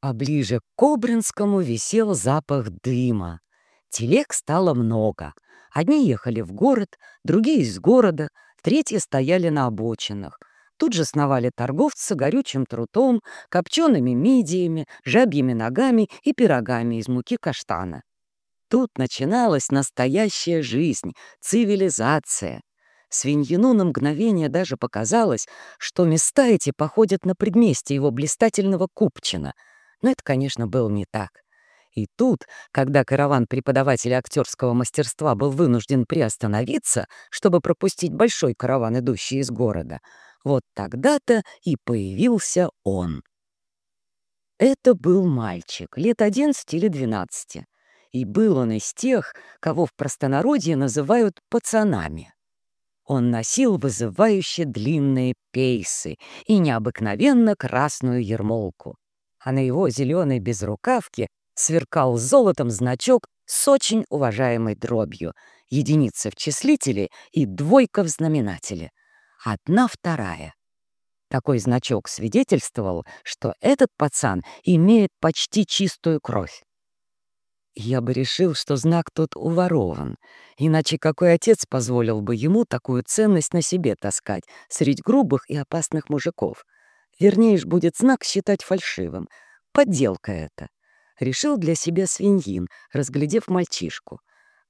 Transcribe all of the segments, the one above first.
А ближе к Кобринскому висел запах дыма. Телег стало много. Одни ехали в город, другие из города, третьи стояли на обочинах. Тут же сновали торговцы горючим трутом, копчеными мидиями, жабьими ногами и пирогами из муки каштана. Тут начиналась настоящая жизнь, цивилизация. Свиньину на мгновение даже показалось, что места эти походят на предместье его блистательного Купчина. Но это, конечно, было не так. И тут, когда караван преподавателя актерского мастерства был вынужден приостановиться, чтобы пропустить большой караван, идущий из города, вот тогда-то и появился он. Это был мальчик, лет одиннадцати или двенадцати. И был он из тех, кого в простонародье называют пацанами. Он носил вызывающе длинные пейсы и необыкновенно красную ермолку. А на его зеленой безрукавке сверкал золотом значок с очень уважаемой дробью, единица в числителе и двойка в знаменателе. Одна вторая. Такой значок свидетельствовал, что этот пацан имеет почти чистую кровь. Я бы решил, что знак тот уворован, иначе какой отец позволил бы ему такую ценность на себе таскать среди грубых и опасных мужиков? Вернее ж, будет знак считать фальшивым. Подделка это. Решил для себя свиньин, разглядев мальчишку.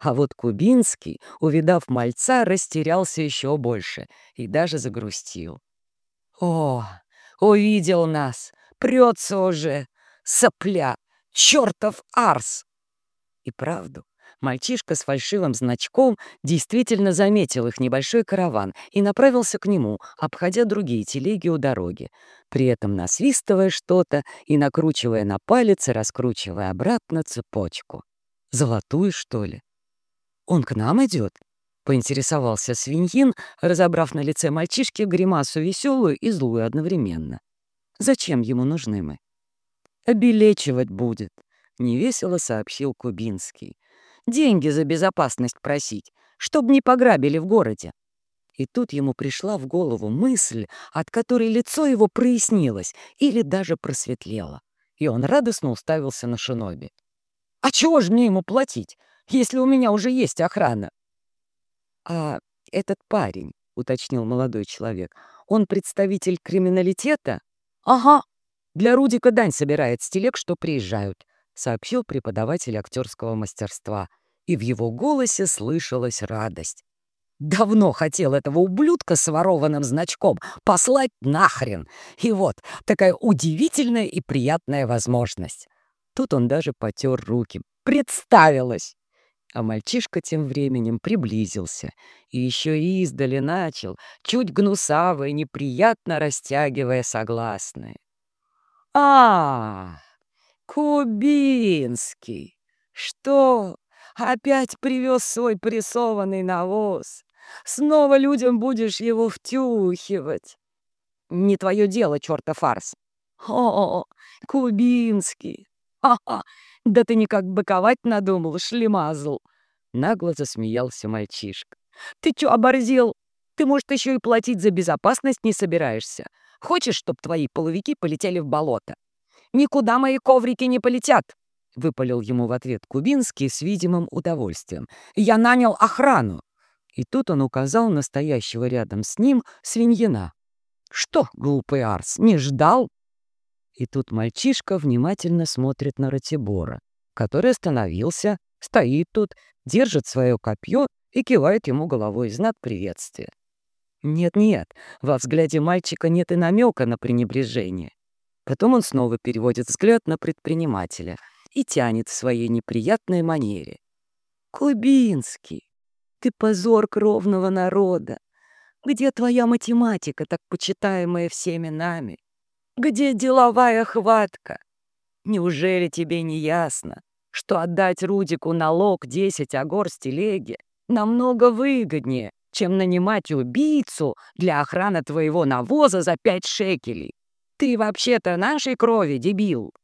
А вот Кубинский, увидав мальца, растерялся еще больше и даже загрустил. «О, увидел нас! Прется уже! Сопля! Чертов арс!» И правду, мальчишка с фальшивым значком действительно заметил их небольшой караван и направился к нему, обходя другие телеги у дороги, при этом насвистывая что-то и накручивая на палец и раскручивая обратно цепочку. Золотую, что ли? «Он к нам идет?» — поинтересовался свиньин, разобрав на лице мальчишки гримасу веселую и злую одновременно. «Зачем ему нужны мы?» «Обелечивать будет», невесело сообщил Кубинский. «Деньги за безопасность просить, чтобы не пограбили в городе». И тут ему пришла в голову мысль, от которой лицо его прояснилось или даже просветлело. И он радостно уставился на шиноби. «А чего же мне ему платить, если у меня уже есть охрана?» «А этот парень», — уточнил молодой человек, — «он представитель криминалитета?» «Ага, для Рудика дань собирает с что приезжают сообщил преподаватель актерского мастерства, и в его голосе слышалась радость. Давно хотел этого ублюдка с ворованным значком послать нахрен. И вот такая удивительная и приятная возможность. Тут он даже потер руки. Представилось! А мальчишка тем временем приблизился и еще издали начал, чуть гнусаво и неприятно растягивая согласные. а, -а, -а Кубинский! Что? Опять привез свой прессованный навоз? Снова людям будешь его втюхивать? Не твое дело, чертов фарс. О, Кубинский! Ха-ха! Да ты никак быковать надумал, шлемазл! Нагло засмеялся мальчишка. Ты чё, оборзел? Ты, может, еще и платить за безопасность не собираешься? Хочешь, чтоб твои половики полетели в болото? Никуда мои коврики не полетят!» — выпалил ему в ответ Кубинский с видимым удовольствием. «Я нанял охрану!» И тут он указал настоящего рядом с ним свиньина. «Что, глупый Арс, не ждал?» И тут мальчишка внимательно смотрит на Ратибора, который остановился, стоит тут, держит свое копье и кивает ему головой знак приветствия. Нет-нет, во взгляде мальчика нет и намека на пренебрежение. Потом он снова переводит взгляд на предпринимателя и тянет в своей неприятной манере. «Кубинский, ты позор кровного народа! Где твоя математика, так почитаемая всеми нами? Где деловая хватка? Неужели тебе не ясно, что отдать Рудику налог 10 агор с намного выгоднее, чем нанимать убийцу для охраны твоего навоза за 5 шекелей? Ты вообще-то нашей крови, дебил!»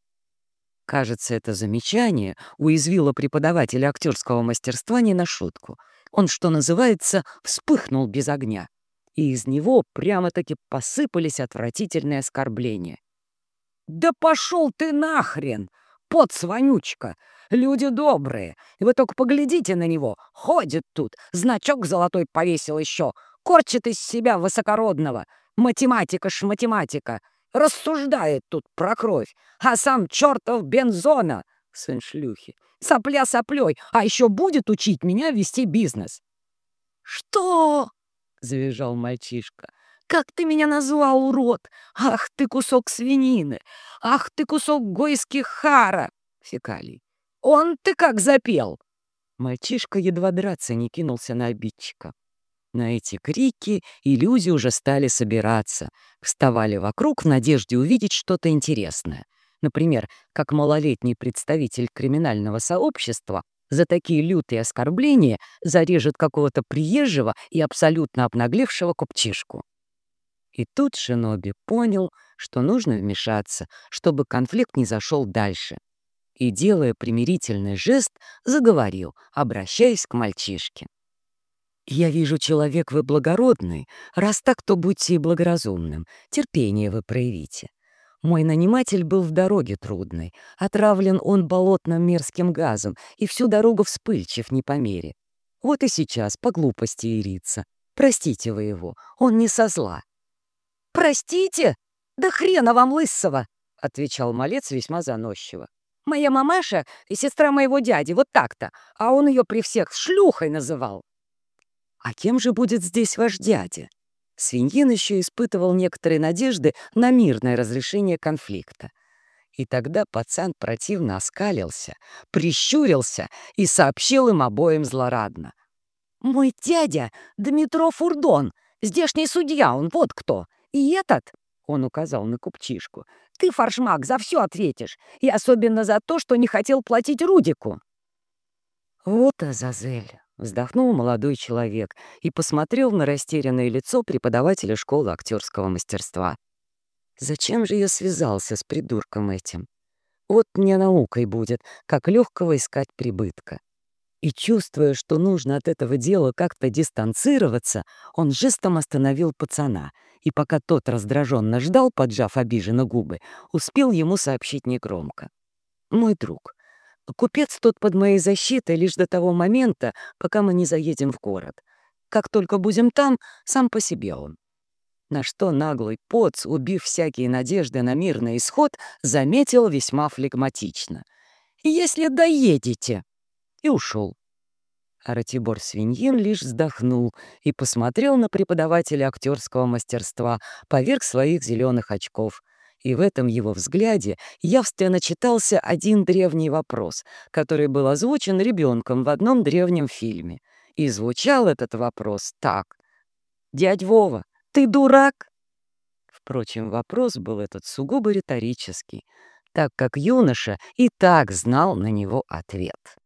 Кажется, это замечание уязвило преподавателя актерского мастерства не на шутку. Он, что называется, вспыхнул без огня, и из него прямо-таки посыпались отвратительные оскорбления. «Да пошел ты нахрен! Под свонючка! Люди добрые, и вы только поглядите на него. Ходит тут, значок золотой повесил еще, корчит из себя высокородного. Математика ж математика. Рассуждает тут про кровь, а сам чертов бензона, сын шлюхи. Сопля соплей, а еще будет учить меня вести бизнес. «Что?» — завизжал мальчишка. «Как ты меня назвал, урод? Ах ты кусок свинины! Ах ты кусок гойских хара!» Фекалий. «Он ты как запел!» Мальчишка едва драться не кинулся на обидчика. На эти крики иллюзии уже стали собираться, вставали вокруг в надежде увидеть что-то интересное. Например, как малолетний представитель криминального сообщества за такие лютые оскорбления зарежет какого-то приезжего и абсолютно обнаглевшего купчишку. И тут Шиноби понял, что нужно вмешаться, чтобы конфликт не зашел дальше. И, делая примирительный жест, заговорил, обращаясь к мальчишке. «Я вижу, человек вы благородный. Раз так, то будьте и благоразумным. Терпение вы проявите. Мой наниматель был в дороге трудной. Отравлен он болотным мерзким газом и всю дорогу вспыльчив не по мере. Вот и сейчас по глупости ирится. Простите вы его, он не со зла. «Простите? Да хрена вам лысого!» — отвечал малец весьма заносчиво. «Моя мамаша и сестра моего дяди, вот так-то, а он ее при всех шлюхой называл». «А кем же будет здесь ваш дядя?» Свиньин еще испытывал некоторые надежды на мирное разрешение конфликта. И тогда пацан противно оскалился, прищурился и сообщил им обоим злорадно. «Мой дядя Дмитро Фурдон, здешний судья, он вот кто. И этот, — он указал на купчишку, — ты, фаршмак, за все ответишь, и особенно за то, что не хотел платить Рудику». «Вот Азазель!» Вздохнул молодой человек и посмотрел на растерянное лицо преподавателя школы актерского мастерства. Зачем же я связался с придурком этим? Вот мне наукой будет, как легкого искать прибытка. И чувствуя, что нужно от этого дела как-то дистанцироваться, он жестом остановил пацана, и пока тот раздраженно ждал, поджав обиженно губы, успел ему сообщить негромко. «Мой друг, Купец тот под моей защитой лишь до того момента, пока мы не заедем в город. Как только будем там, сам по себе он. На что наглый поц, убив всякие надежды на мирный исход, заметил весьма флегматично. «Если доедете!» И ушел. А Ратибор Свиньин лишь вздохнул и посмотрел на преподавателя актерского мастерства поверх своих зеленых очков — и в этом его взгляде явственно читался один древний вопрос, который был озвучен ребенком в одном древнем фильме. И звучал этот вопрос так. «Дядь Вова, ты дурак?» Впрочем, вопрос был этот сугубо риторический, так как юноша и так знал на него ответ.